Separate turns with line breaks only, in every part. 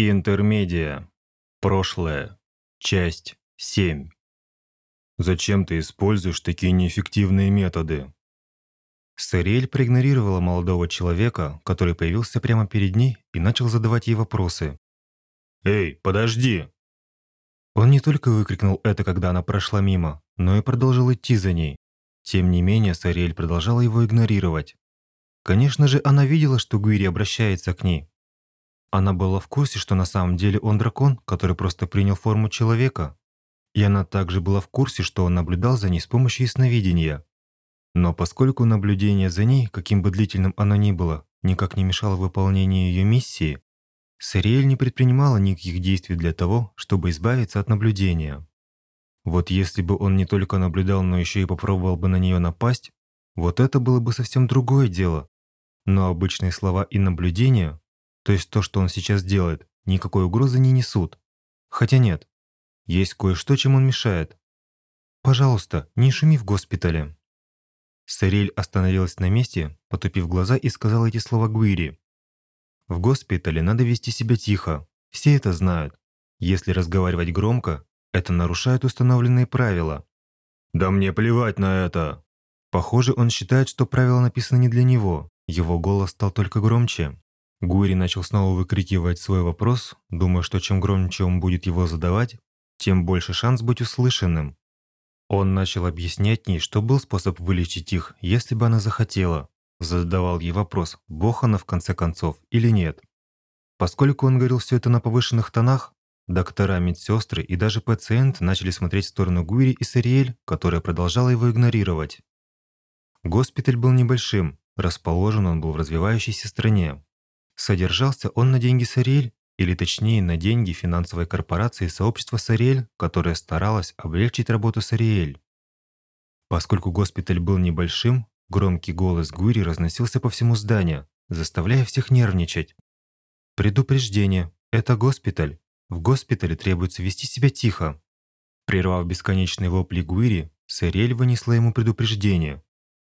Интермедия. Прошлое. Часть 7. Зачем ты используешь такие неэффективные методы? Сариэль проигнорировала молодого человека, который появился прямо перед ней и начал задавать ей вопросы. «Эй, подожди!» Он не только выкрикнул это, когда она прошла мимо, но и продолжил идти за ней. Тем не менее, Сариэль продолжала его игнорировать. Конечно же, она видела, что Гуири обращается к ней, она была в курсе, что на самом деле он дракон, который просто принял форму человека. И она также была в курсе, что он наблюдал за ней с помощью ясновидения. Но поскольку наблюдение за ней, каким бы длительным оно ни было, никак не мешало выполнению ее миссии, Сариэль не предпринимала никаких действий для того, чтобы избавиться от наблюдения. Вот если бы он не только наблюдал, но еще и попробовал бы на нее напасть, вот это было бы совсем другое дело. Но обычные слова и наблюдения то есть то, что он сейчас делает, никакой угрозы не несут. Хотя нет, есть кое-что, чем он мешает. Пожалуйста, не шуми в госпитале. Сарель остановилась на месте, потупив глаза и сказала эти слова Гуири. В госпитале надо вести себя тихо. Все это знают. Если разговаривать громко, это нарушает установленные правила. «Да мне плевать на это!» Похоже, он считает, что правила написаны не для него. Его голос стал только громче. Гури начал снова выкрикивать свой вопрос, думая, что чем громче он будет его задавать, тем больше шанс быть услышанным. Он начал объяснять ей, что был способ вылечить их, если бы она захотела. Задавал ей вопрос, бог она в конце концов или нет. Поскольку он говорил все это на повышенных тонах, доктора, медсестры и даже пациент начали смотреть в сторону Гури и Сариэль, которая продолжала его игнорировать. Госпиталь был небольшим, расположен он был в развивающейся стране, Содержался он на деньги Сариэль, или точнее на деньги финансовой корпорации сообщества Сариэль, которая старалась облегчить работу Сариэль. Поскольку госпиталь был небольшим, громкий голос Гури разносился по всему зданию, заставляя всех нервничать. «Предупреждение. Это госпиталь. В госпитале требуется вести себя тихо». Прервав бесконечные вопли Гуири, Сариэль вынесла ему предупреждение.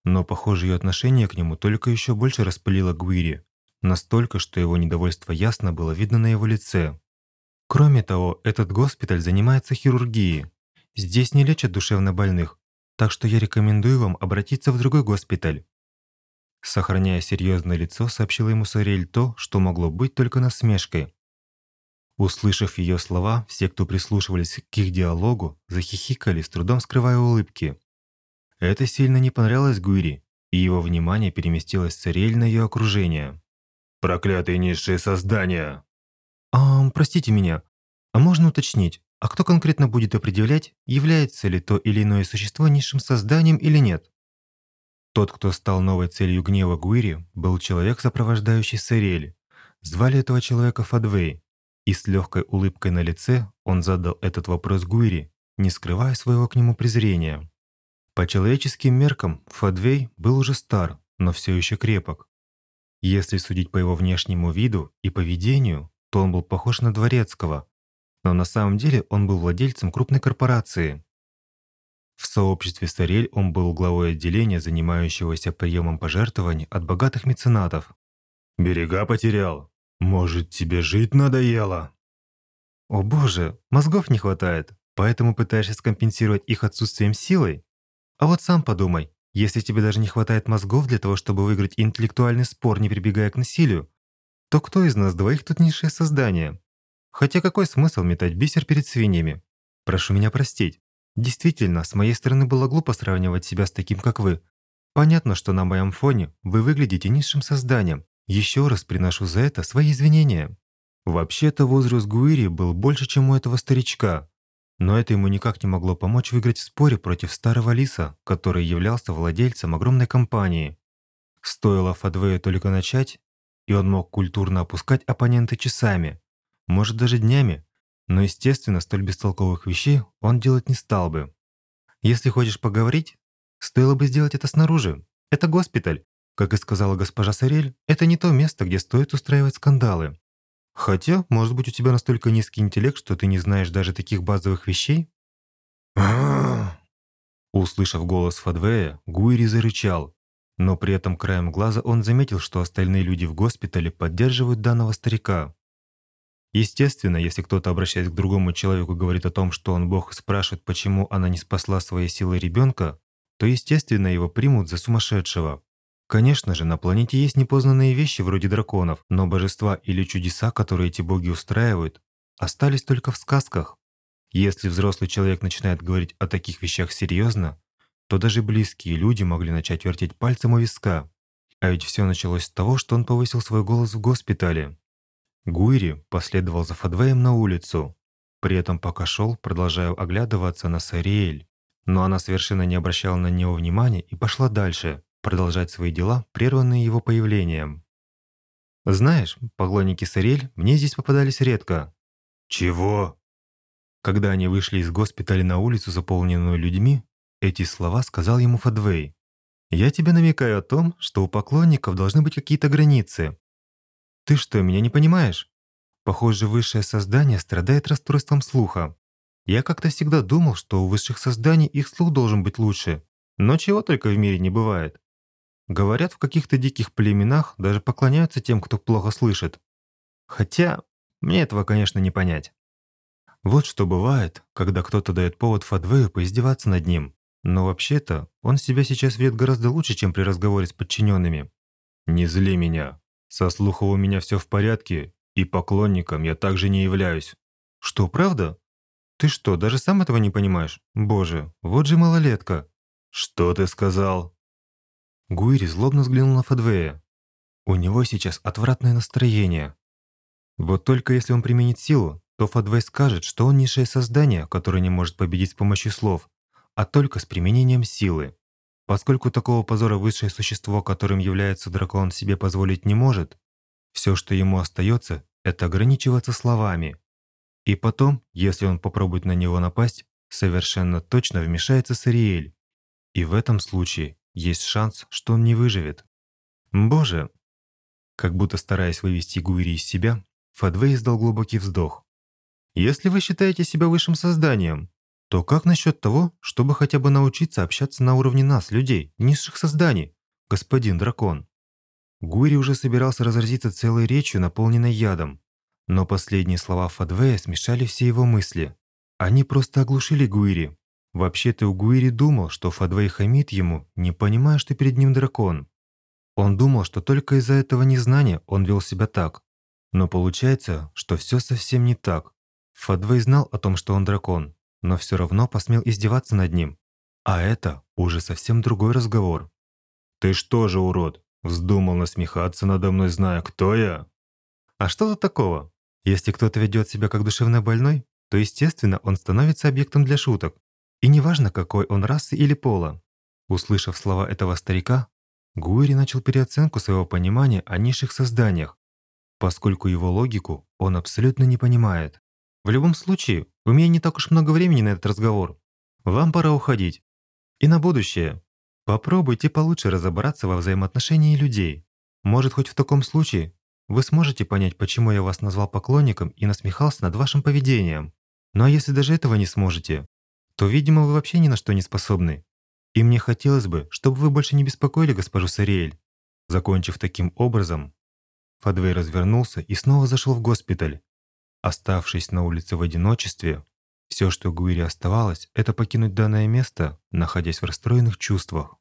Но, похоже, ее отношение к нему только еще больше распылило Гуири, Настолько, что его недовольство ясно было видно на его лице. Кроме того, этот госпиталь занимается хирургией. Здесь не лечат душевнобольных, так что я рекомендую вам обратиться в другой госпиталь. Сохраняя серьезное лицо, сообщила ему Сорель то, что могло быть только насмешкой. Услышав ее слова, все, кто прислушивались к их диалогу, захихикали, с трудом скрывая улыбки. Это сильно не понравилось Гуири, и его внимание переместилось с Сорель на ее окружение. Проклятые низшие создания!» «А, простите меня, а можно уточнить, а кто конкретно будет определять, является ли то или иное существо низшим созданием или нет?» Тот, кто стал новой целью гнева Гуири, был человек, сопровождающий Сариэль. Звали этого человека Фадвей, и с легкой улыбкой на лице он задал этот вопрос Гуири, не скрывая своего к нему презрения. По человеческим меркам Фадвей был уже стар, но все еще крепок. Если судить по его внешнему виду и поведению, то он был похож на дворецкого, но на самом деле он был владельцем крупной корпорации. В сообществе Старель он был главой отделения, занимающегося приемом пожертвований от богатых меценатов. «Берега потерял. Может, тебе жить надоело?» «О боже, мозгов не хватает, поэтому пытаешься скомпенсировать их отсутствием силой? А вот сам подумай, если тебе даже не хватает мозгов для того, чтобы выиграть интеллектуальный спор, не прибегая к насилию, то кто из нас двоих тут низшее создание? Хотя какой смысл метать бисер перед свиньями? Прошу меня простить. Действительно, с моей стороны было глупо сравнивать себя с таким, как вы. Понятно, что на моем фоне вы выглядите низшим созданием. Еще раз приношу за это свои извинения. Вообще-то возраст Гуири был больше, чем у этого старичка, но это ему никак не могло помочь выиграть в споре против старого лиса, который являлся владельцем огромной компании. Стоило Фадвею только начать, и он мог культурно опускать оппонента часами, может даже днями, но, естественно, столь бестолковых вещей он делать не стал бы. Если хочешь поговорить, стоило бы сделать это снаружи. Это госпиталь. Как и сказала госпожа Сарель, это не то место, где стоит устраивать скандалы. Хотя, может быть, у тебя настолько низкий интеллект, что ты не знаешь даже таких базовых вещей? Услышав голос Фадвея, Гуири зарычал, но при этом краем глаза он заметил, что остальные люди в госпитале поддерживают данного старика. Естественно, если кто-то, обращаясь к другому человеку, говорит о том, что он Бог и спрашивает, почему она не спасла своей силой ребенка, то, естественно, его примут за сумасшедшего. Конечно же, на планете есть непознанные вещи вроде драконов, но божества или чудеса, которые эти боги устраивают, остались только в сказках. Если взрослый человек начинает говорить о таких вещах серьезно, то даже близкие люди могли начать вертеть пальцем у виска. А ведь все началось с того, что он повысил свой голос в госпитале. Гуири последовал за Фадвеем на улицу. При этом пока шел, продолжая оглядываться на Сариэль. Но она совершенно не обращала на него внимания и пошла дальше, продолжать свои дела, прерванные его появлением. «Знаешь, поклонники Сариэль мне здесь попадались редко». «Чего?» Когда они вышли из госпиталя на улицу, заполненную людьми, эти слова сказал ему Фадвей. «Я тебе намекаю о том, что у поклонников должны быть какие-то границы. Ты что, меня не понимаешь? Похоже, высшее создание страдает расстройством слуха. Я как-то всегда думал, что у высших созданий их слух должен быть лучше. Но чего только в мире не бывает. Говорят, в каких-то диких племенах даже поклоняются тем, кто плохо слышит. Хотя, мне этого, конечно, не понять. Вот что бывает, когда кто-то дает повод Фадвею поиздеваться над ним. Но вообще-то, он себя сейчас ведет гораздо лучше, чем при разговоре с подчиненными. «Не зли меня. Со слухом у меня все в порядке, и поклонником я также не являюсь». «Что, правда? Ты что, даже сам этого не понимаешь? Боже, вот же малолетка». «Что ты сказал?» Гуири злобно взглянул на Фадвея. У него сейчас отвратное настроение. Вот только если он применит силу, то Фадвей скажет, что он низшее создание, которое не может победить с помощью слов, а только с применением силы. Поскольку такого позора высшее существо, которым является дракон, себе позволить не может, все, что ему остается, это ограничиваться словами. И потом, если он попробует на него напасть, совершенно точно вмешается Сариэль. И в этом случае есть шанс, что он не выживет. Боже! Как будто стараясь вывести Гуири из себя, Фадвей издал глубокий вздох. Если вы считаете себя высшим созданием, то как насчет того, чтобы хотя бы научиться общаться на уровне нас, людей, низших созданий, господин дракон? Гури уже собирался разразиться целой речью, наполненной ядом. Но последние слова Фадвея смешали все его мысли. Они просто оглушили Гуири. Вообще-то у Гуири думал, что Фадвей хамит ему, не понимая, что перед ним дракон. Он думал, что только из-за этого незнания он вел себя так. Но получается, что все совсем не так. Фадвей знал о том, что он дракон, но все равно посмел издеваться над ним. А это уже совсем другой разговор. «Ты что же, урод, вздумал насмехаться надо мной, зная, кто я?» «А что тут такого? Если кто-то ведет себя как душевно больной, то, естественно, он становится объектом для шуток. И неважно, какой он расы или пола». Услышав слова этого старика, Гуэри начал переоценку своего понимания о низших созданиях, поскольку его логику он абсолютно не понимает. В любом случае, у меня не так уж много времени на этот разговор. Вам пора уходить. И на будущее. Попробуйте получше разобраться во взаимоотношении людей. Может, хоть в таком случае вы сможете понять, почему я вас назвал поклонником и насмехался над вашим поведением. Ну если даже этого не сможете, то, видимо, вы вообще ни на что не способны. И мне хотелось бы, чтобы вы больше не беспокоили госпожу Сариэль. Закончив таким образом, Фадвей развернулся и снова зашел в госпиталь, Оставшись на улице в одиночестве, все, что Гуире оставалось, это покинуть данное место, находясь в расстроенных чувствах.